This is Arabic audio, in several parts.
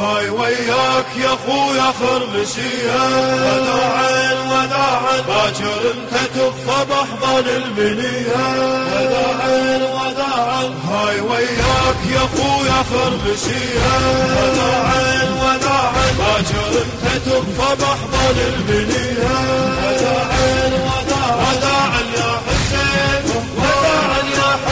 هاي وياك يا خويا خرمسية وداعا وداعا باكر أنت تخفى باحضان المنية. وداعا وداعا هاي وياك يا خويا خرمسية وداعا وداعا باكر أنت تخفى باحضان المنية. وداعا وداعا وداعا يا حسين. وداعا يا حسين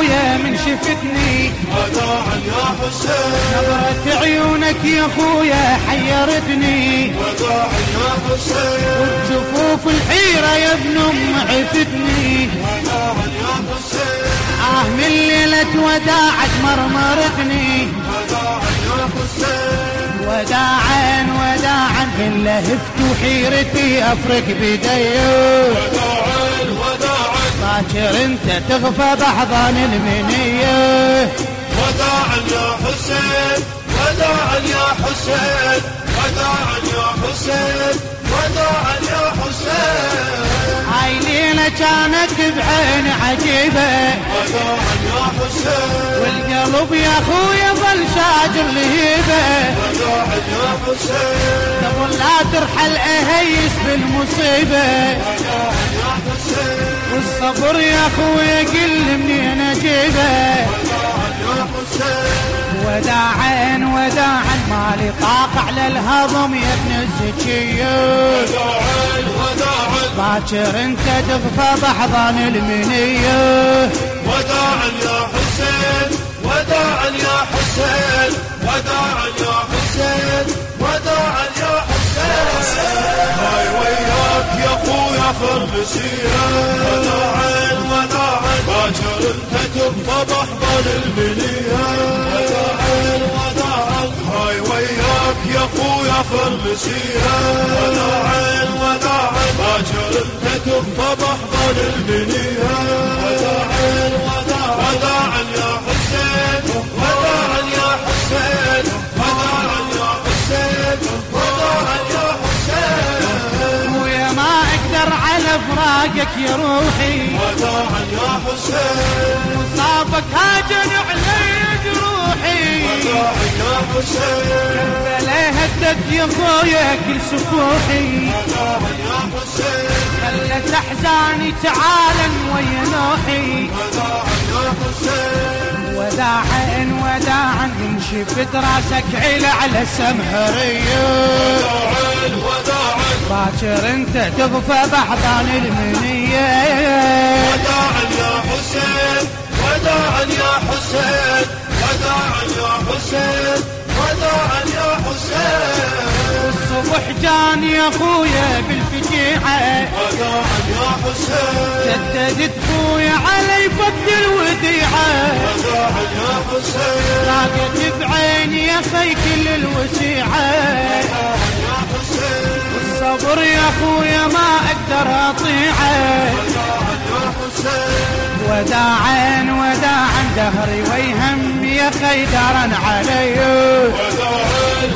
خويا من شفتني. وداعا يا حسين نظرة عيونك يا خويا حيرتني. وداعا يا حسين جفوف الحيرة يا ابن أم عفتني. وداعا يا حسين آه من ليلة وداعك مرمرتني. وداعا يا حسين وداعا وداعا من لهفت وحيرتي أفرك بدي وداعا وداعا باكر انت تغفى بأحضان المنية. وداعا يا حسين وداعا يا حسين وداعا يا حسين وداعا يا حسين. ليلة كانت بعين عجيبة. وداعا يا حسين. والقلب يا خويا ظل شاجر لهيبة وداعا يا حسين. قبل لا ترحل أهيس بالمصيبة. والصبر يا خويا قل منين اجيبه وداعا وداعا مالي طاق على الهضم يا ابن الزكية وداعا وداعا باكر انت تغفى باحضان المنية وداعا يا حسين وداعا يا حسين وداعا يا حسين. خويا خرمسية وداعا وداعا باكر انت تبقى بأحضان المنية. وداعا وداعا هاي وياك يا خويا خرمسية وداعا وداعا باكر انت تبقى بأحضان المنية. وداعا وداعا وداعا يا يا روحي. وداعا يا حسين مصابك هاجن علي جروحي وداعا يا حسين بلا هدك يا خويا كل سفوحي؟ وداعا يا حسين خلت أحزاني تعالن ويا نوحي. وداعا يا حسين وداعا وداعا من شفت راسك عيل على السمهرية وداعا وداعا باكر انت تغفى باحضان المنية. وداعا يا حسين وداعا يا حسين وداعا يا حسين. وداعا يا حسين الصبح جان يا خويا بالفجيعة وداعا يا حسين جددت علي فد الوديعة. وداعا يا حسين لاقيت بعيني يا خي كل الوسيعة. وداعا يا حسين الصبر يا خويا ما أقدر أطيعه. وداعا وداعا دهري ويهم يا خي دارا علي وداعا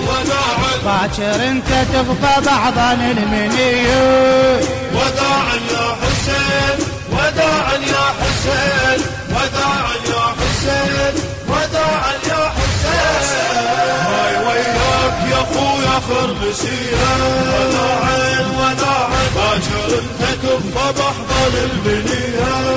وداعا باكر انت تغفى باحضان المنيه وداعا يا حسين وداعا يا حسين وداعا يا حسين وداعا يا حسين. هاي وياك يا خويا خرمسية وداعا وداعا باكر انت تبقى باحضان المنية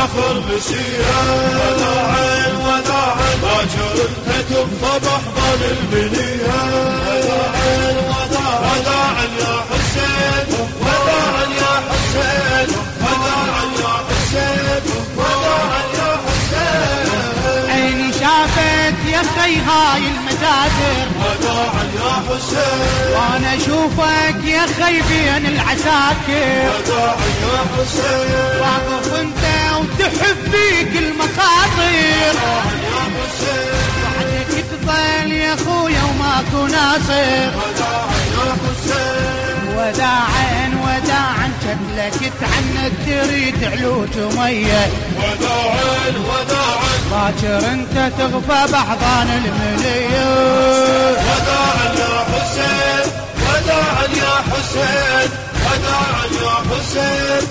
خويا خرمسية وداعا وداعا باكر انت تبقى باحضان المنية. وداعا وداعا وداعا يا حسين. وداعا يا حسين. وداعا يا حسين. وداعا يا حسين. عيني شافت يا خي هاي المجازر. وداعا يا حسين. وأنا أشوفك يا خي بين العساكر. وداعا يا حسين. واقف أنت وتحف بيك المخاطر. بعدك تظل يا خويا وماكو ناصر. وداعا وداعا شكلك تعنت تريد علوج ميه وداعا وداعا باكر انت تغفى بأحضان المنيه وداعا يا حسين وداعا يا حسين وداعا يا حسين.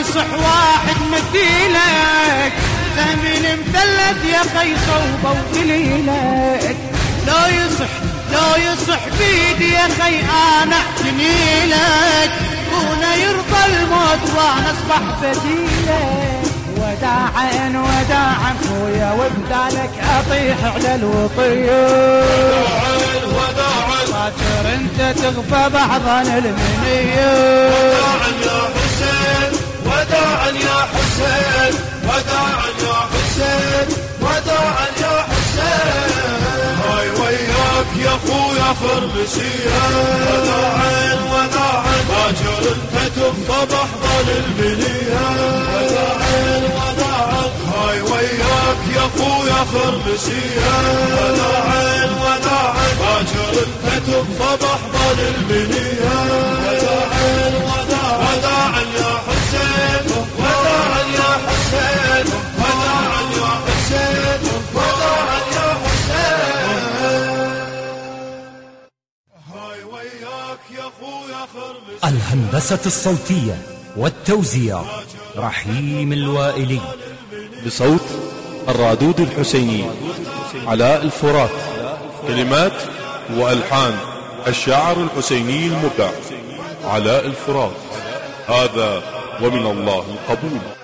يصح واحد مثيلك. زمن مثلث يا خي صوبه ودليلك لو يصح لو يصح بيدي يا خي أنا احتني لك كون يرضى الموت وأنا أصبح بديلك. وداعا وداعا خويا وبدالك أطيح على الوطية. وداعا وداعا باكر أنت تغفى بحضن المنية. وداعا يا حسين. وداعا يا حسين وداعا يا حسين وداعا يا حسين. هاي وياك يا أخويا فرمسية. وداعا وداعا باكر أنت تبقى بحضن البلية وداعا وداعا هاي وياك يا أخويا فرمسية. وداعا وداعا باكر أنت تبقى بحضن البلية وداعا وداعا الهندسة الصوتية والتوزيع رحيم الوائلي. بصوت الرادود الحسيني علاء الفرات كلمات وألحان الشاعر الحسيني المبدع علاء الفرات. هذا ومن الله القبول.